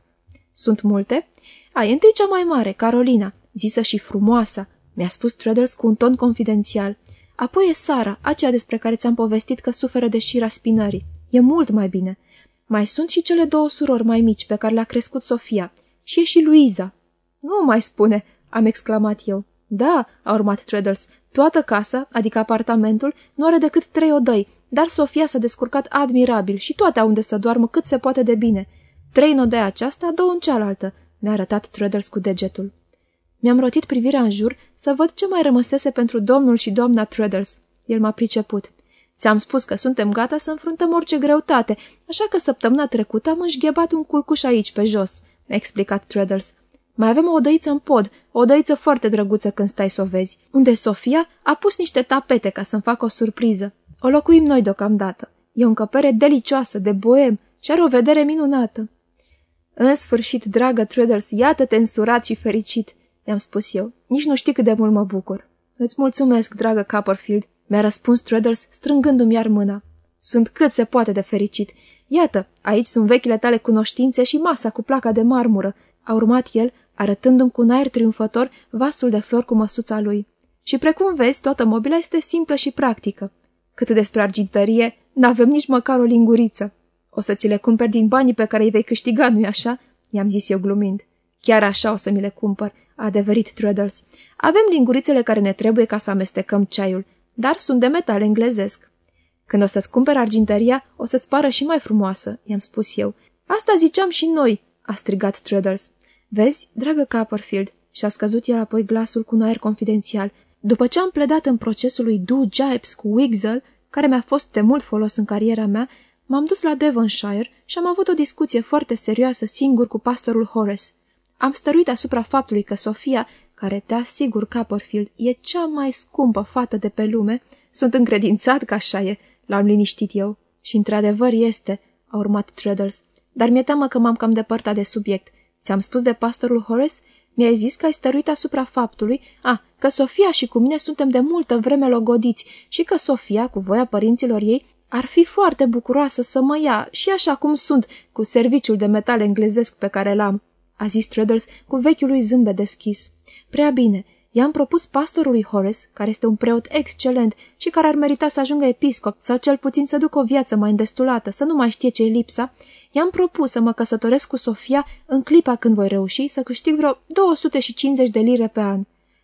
Sunt multe? Ai întâi cea mai mare, Carolina, zisă și frumoasă, mi-a spus Treadles cu un ton confidențial. Apoi e Sara, aceea despre care ți-am povestit că suferă de șira spinării. E mult mai bine. Mai sunt și cele două surori mai mici pe care le-a crescut Sofia. Și e și Luiza. Nu mai spune, am exclamat eu. Da, a urmat Treadles, toată casa, adică apartamentul, nu are decât trei odăi, dar Sofia s-a descurcat admirabil și toate au unde să doarmă cât se poate de bine. Trei în odaia aceasta, două în cealaltă, mi-a arătat Treadles cu degetul. Mi-am rotit privirea în jur să văd ce mai rămăsese pentru domnul și doamna Treadles. El m-a priceput. Ți-am spus că suntem gata să înfruntăm orice greutate, așa că săptămâna trecută am înșghebat un culcuș aici, pe jos, mi-a explicat Treadles. Mai avem o odăiță în pod, o odăiță foarte drăguță când stai să o vezi, unde Sofia a pus niște tapete ca să-mi facă o surpriză. O locuim noi deocamdată. E o încăpere delicioasă, de boem și are o vedere minunată. În sfârșit, dragă Treadles, iată-te însurat și fericit, i-am spus eu. Nici nu știi cât de mult mă bucur. Îți mulțumesc, dragă Copperfield, mi-a răspuns Treadles, strângându-mi iar mâna. Sunt cât se poate de fericit. Iată, aici sunt vechile tale cunoștințe și masa cu placa de marmură. A urmat el, arătându-mi cu un aer triumfător vasul de flori cu măsuța lui. Și precum vezi, toată mobila este simplă și practică. Cât despre argintărie, n-avem nici măcar o linguriță. O să ți le cumperi din banii pe care îi vei câștiga, nu-i așa?" i-am zis eu glumind. Chiar așa o să mi le cumpăr," a adeverit Treadles. Avem lingurițele care ne trebuie ca să amestecăm ceaiul, dar sunt de metal englezesc." Când o să-ți cumperi argintăria, o să-ți pară și mai frumoasă," i-am spus eu. Asta ziceam și noi," a strigat Treadles. Vezi, dragă Copperfield, și-a scăzut el apoi glasul cu un aer confidențial, după ce am pledat în procesul lui Du Jipes cu Wigzel, care mi-a fost de mult folos în cariera mea, m-am dus la Devonshire și am avut o discuție foarte serioasă singur cu pastorul Horace. Am stăruit asupra faptului că Sofia, care te asigur Copperfield, e cea mai scumpă fată de pe lume, sunt încredințat că așa e, l-am liniștit eu, Și într-adevăr este, a urmat Treadles, dar mi-e teamă că m-am cam depărtat de subiect. Ți-am spus de pastorul Horace? Mi-ai zis că ai stăruit asupra faptului, a, că Sofia și cu mine suntem de multă vreme logodiți și că Sofia, cu voia părinților ei, ar fi foarte bucuroasă să mă ia și așa cum sunt, cu serviciul de metal englezesc pe care l-am, a zis Treadles cu vechiul lui zâmbet deschis. Prea bine, I-am propus pastorului Horace, care este un preot excelent și care ar merita să ajungă episcop sau cel puțin să ducă o viață mai îndestulată, să nu mai știe ce e lipsa, i-am propus să mă căsătoresc cu Sofia în clipa când voi reuși să câștig vreo 250 de lire pe an.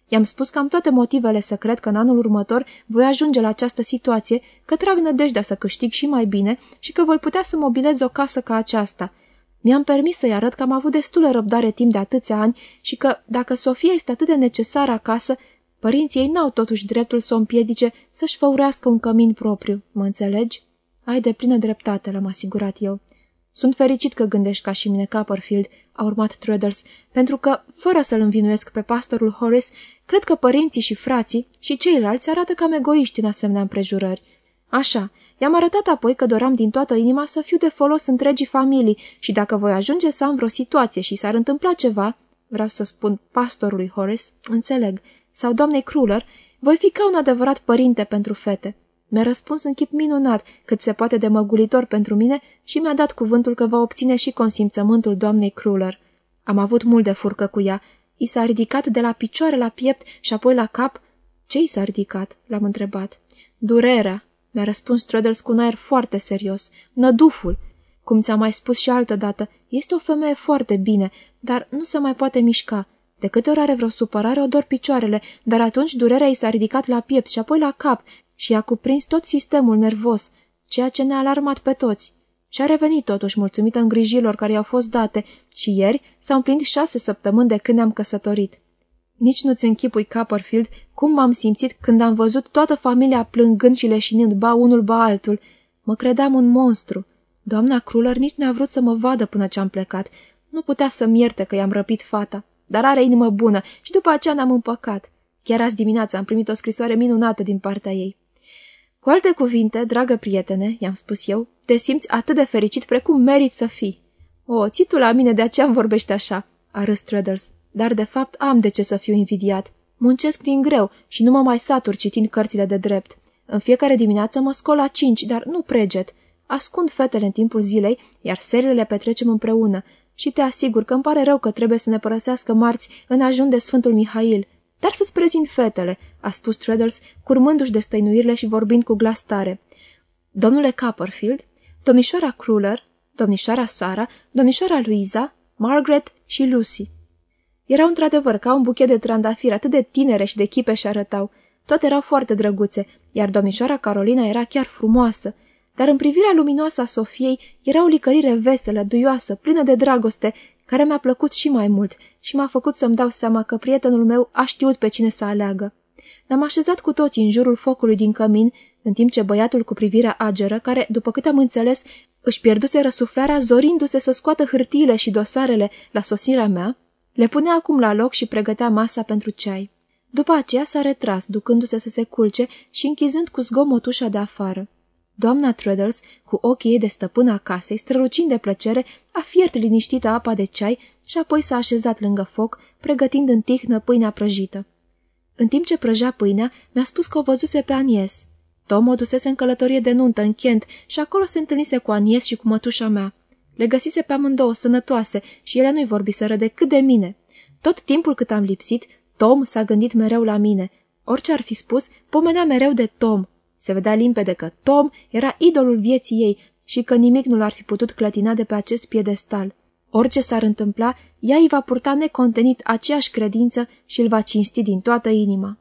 I-am spus că am toate motivele să cred că în anul următor voi ajunge la această situație, că trag nădejdea să câștig și mai bine și că voi putea să mobilez o casă ca aceasta – mi-am permis să-i arăt că am avut destulă răbdare timp de atâția ani și că, dacă Sofia este atât de necesară acasă, părinții ei n-au totuși dreptul să o împiedice să-și făurească un cămin propriu, mă înțelegi? Ai de plină dreptate, l-am asigurat eu. Sunt fericit că gândești ca și mine, Copperfield, a urmat Treadles, pentru că, fără să-l învinuiesc pe pastorul Horace, cred că părinții și frații și ceilalți arată cam egoiști în asemenea împrejurări. Așa, I-am arătat apoi că doream din toată inima să fiu de folos întregii familii și dacă voi ajunge să am vreo situație și s-ar întâmpla ceva, vreau să spun pastorului Horace, înțeleg, sau doamnei Cruller, voi fi ca un adevărat părinte pentru fete. Mi-a răspuns în chip minunat, cât se poate de măgulitor pentru mine și mi-a dat cuvântul că va obține și consimțământul doamnei Cruller. Am avut mult de furcă cu ea. I s-a ridicat de la picioare la piept și apoi la cap. Ce i s-a ridicat?" l-am întrebat. Durerea, mi-a răspuns Treadles cu un aer foarte serios. Năduful! Cum ți-am mai spus și altă dată, este o femeie foarte bine, dar nu se mai poate mișca. De câte ori are vreo supărare, o dor picioarele, dar atunci durerea i s-a ridicat la piept și apoi la cap și i-a cuprins tot sistemul nervos, ceea ce ne-a alarmat pe toți. Și a revenit totuși mulțumită îngrijilor care i-au fost date și ieri s-au împlinit șase săptămâni de când ne-am căsătorit. Nici nu-ți închipui, Copperfield, cum m-am simțit când am văzut toată familia plângând și leșinând ba unul ba altul. Mă credeam un monstru. Doamna Cruller nici n-a vrut să mă vadă până ce am plecat. Nu putea să-mi ierte că i-am răpit fata, dar are inimă bună și după aceea ne-am împăcat. Chiar azi dimineața am primit o scrisoare minunată din partea ei. Cu alte cuvinte, dragă prietene, i-am spus eu, te simți atât de fericit precum merit să fii. O, ții tu la mine, de aceea îmi vorbește așa, a râs Treadles dar de fapt am de ce să fiu invidiat. Muncesc din greu și nu mă mai satur citind cărțile de drept. În fiecare dimineață mă scol la cinci, dar nu preget. Ascund fetele în timpul zilei, iar serile le petrecem împreună. Și te asigur că îmi pare rău că trebuie să ne părăsească marți în ajun de Sfântul Mihail. Dar să-ți prezint fetele, a spus Treadles, curmându-și de stăinuirile și vorbind cu glas tare. Domnule Copperfield, domnișoara Cruller, domnișoara Sara, domnișoara Luisa, Margaret și Lucy. Erau într-adevăr ca un buchet de trandafiri atât de tinere și de chipe și arătau. Toate erau foarte drăguțe, iar domnișoara Carolina era chiar frumoasă. Dar în privirea luminoasă a Sofiei era o licărire veselă, duioasă, plină de dragoste, care mi-a plăcut și mai mult și m-a făcut să-mi dau seama că prietenul meu a știut pe cine să aleagă. Ne-am așezat cu toții în jurul focului din cămin, în timp ce băiatul cu privirea ageră, care, după cât am înțeles, își pierduse răsuflarea zorindu-se să scoată hârtiile și dosarele la sosirea mea, le punea acum la loc și pregătea masa pentru ceai. După aceea s-a retras, ducându-se să se culce și închizând cu zgomot ușa de afară. Doamna Treadles, cu ochii ei de stăpână a casei, strălucind de plăcere, a fiert liniștită apa de ceai și apoi s-a așezat lângă foc, pregătind în tihnă pâinea prăjită. În timp ce prăjea pâinea, mi-a spus că o văzuse pe Anies. Tom o dusese în călătorie de nuntă în Kent și acolo se întâlnise cu Anies și cu mătușa mea. Le găsise pe amândouă sănătoase și ele nu-i vorbiseră decât de mine. Tot timpul cât am lipsit, Tom s-a gândit mereu la mine. Orice ar fi spus, pomenea mereu de Tom. Se vedea limpede că Tom era idolul vieții ei și că nimic nu l-ar fi putut clătina de pe acest piedestal. Orice s-ar întâmpla, ea îi va purta necontenit aceeași credință și îl va cinsti din toată inima.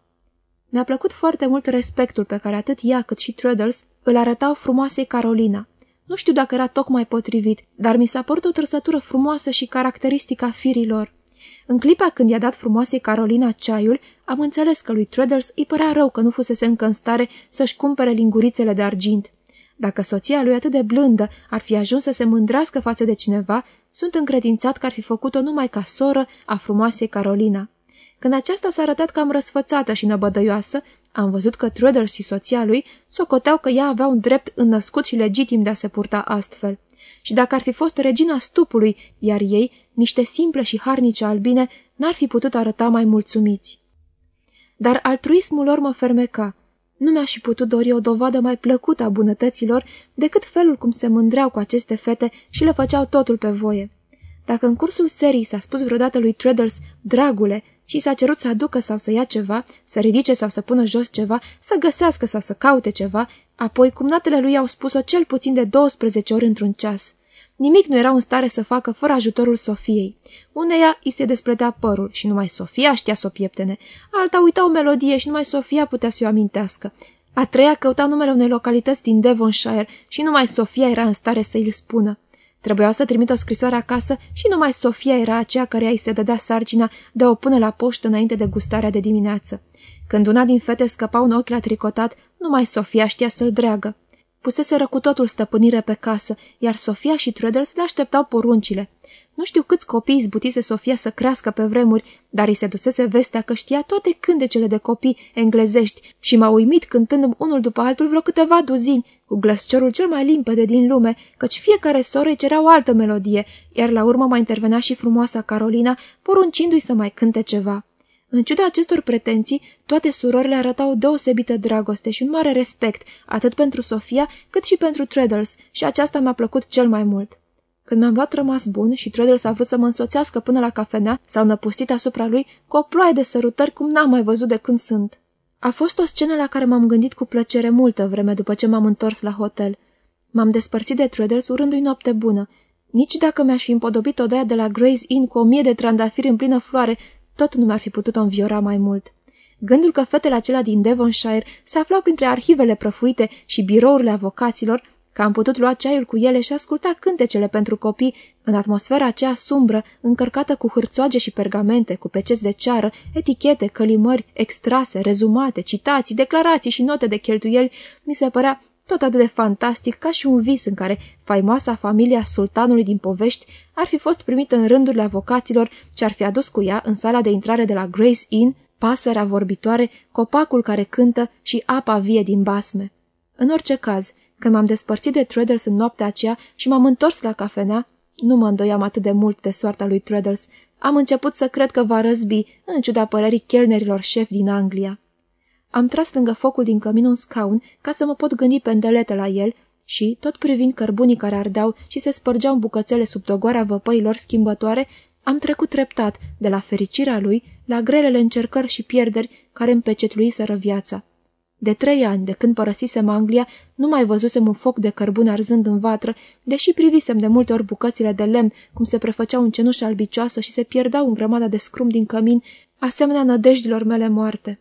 Mi-a plăcut foarte mult respectul pe care atât ea cât și Treadles îl arătau frumoasei Carolina. Nu știu dacă era tocmai potrivit, dar mi s-a părut o trăsătură frumoasă și caracteristică a firilor. În clipa când i-a dat frumoasei Carolina ceaiul, am înțeles că lui Treadles îi părea rău că nu fusese încă în stare să-și cumpere lingurițele de argint. Dacă soția lui atât de blândă ar fi ajuns să se mândrească față de cineva, sunt încredințat că ar fi făcut-o numai ca soră a frumoasei Carolina. Când aceasta s-a arătat cam răsfățată și năbădăioasă, Am văzut că Trudeau și soția lui socoteau că ea avea un drept înnăscut și legitim de a se purta astfel. Și dacă ar fi fost regina stupului, iar ei, niște simple și harnice albine, n-ar fi putut arăta mai mulțumiți. Dar altruismul lor mă fermeca. Nu mi-aș fi putut dori o dovadă mai plăcută a bunătăților decât felul cum se mândreau cu aceste fete și le făceau totul pe voie. Dacă în cursul serii s-a spus vreodată lui Treadles, dragule, și s-a cerut să aducă sau să ia ceva, să ridice sau să pună jos ceva, să găsească sau să caute ceva, apoi cumnatele lui au spus-o cel puțin de 12 ori într-un ceas. Nimic nu era în stare să facă fără ajutorul Sofiei. Uneia îi se desplătea părul și numai Sofia știa să o pieptene. Alta uita o melodie și numai Sofia putea să o amintească. A treia căuta numele unei localități din Devonshire și numai Sofia era în stare să îl spună. Trebuia să trimită o scrisoare acasă și numai Sofia era aceea care îi se dădea sarcina de o pune la poștă înainte de gustarea de dimineață. Când una din fete scăpa un ochi la tricotat, numai Sofia știa să-l dreagă. Puseseră cu totul stăpânire pe casă, iar Sofia și Trödels le așteptau poruncile. Nu știu câți copii izbutise Sofia să crească pe vremuri, dar îi se dusese vestea că știa toate cântecele de copii englezești și m-a uimit cântând unul după altul vreo câteva duzini, cu glăsciorul cel mai limpede din lume, căci fiecare soră îi cerea o altă melodie, iar la urmă mai intervenea și frumoasa Carolina, poruncindu-i să mai cânte ceva. În ciuda acestor pretenții, toate surorile arătau o deosebită dragoste și un mare respect, atât pentru Sofia, cât și pentru Treadles, și aceasta mi-a plăcut cel mai mult. Când mi-am luat rămas bun și Treadles a vrut să mă însoțească până la cafenea, s-au năpustit asupra lui cu o ploaie de sărutări cum n-am mai văzut de când sunt. A fost o scenă la care m-am gândit cu plăcere multă vreme după ce m-am întors la hotel. M-am despărțit de Treadles urându-i noapte bună. Nici dacă mi-aș fi împodobit odaia de la Gray's Inn cu o mie de trandafiri în plină floare, tot nu mi-ar fi putut înviora mai mult. Gândul că fetele acelea din Devonshire se aflau printre arhivele prăfuite și birourile avocaților, că am putut lua ceaiul cu ele și asculta cântecele pentru copii în atmosfera aceea sumbră, încărcată cu hârțoage și pergamente, cu peceți de ceară, etichete, călimări, extrase, rezumate, citații, declarații și note de cheltuieli, mi se părea tot atât de fantastic ca și un vis în care faimoasa familia sultanului din povești ar fi fost primită în rândurile avocaților ce ar fi adus cu ea în sala de intrare de la Grace Inn, pasărea vorbitoare, copacul care cântă și apa vie din basme. În orice caz, când m-am despărțit de Treadles în noaptea aceea și m-am întors la cafenea, nu mă îndoiam atât de mult de soarta lui Treadles. Am început să cred că va răzbi, în ciuda părerii chelnerilor șefi din Anglia. Am tras lângă focul din cămin un scaun ca să mă pot gândi pendelete la el și, tot privind cărbunii care ardeau și se spărgeau în bucățele sub dogoarea văpăilor schimbătoare, am trecut treptat de la fericirea lui la grelele încercări și pierderi care împecetluiseră viața. De trei ani, de când părăsisem Anglia, nu mai văzusem un foc de cărbune arzând în vatră, deși privisem de multe ori bucățile de lemn cum se prefăceau în cenușă albicioasă și se pierdeau în grămada de scrum din cămin, asemenea nădejdilor mele moarte.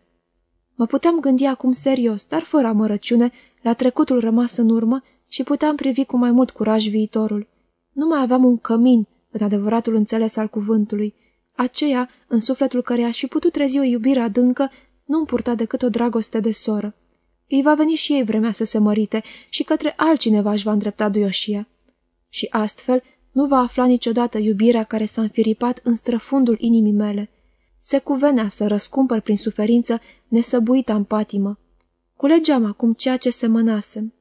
Mă puteam gândi acum serios, dar fără amărăciune, la trecutul rămas în urmă și puteam privi cu mai mult curaj viitorul. Nu mai aveam un cămin, în adevăratul înțeles al cuvântului. Aceea, în sufletul care aș fi putut trezi o iubire adâncă, nu-mi purta decât o dragoste de soră. Îi va veni și ei vremea să se mărite și către altcineva își va îndrepta duioșia. Și astfel nu va afla niciodată iubirea care s-a înfiripat în străfundul inimii mele. Se cuvenea să răscumpăr prin suferință nesăbuita în patimă. Culegeam acum ceea ce semănasem.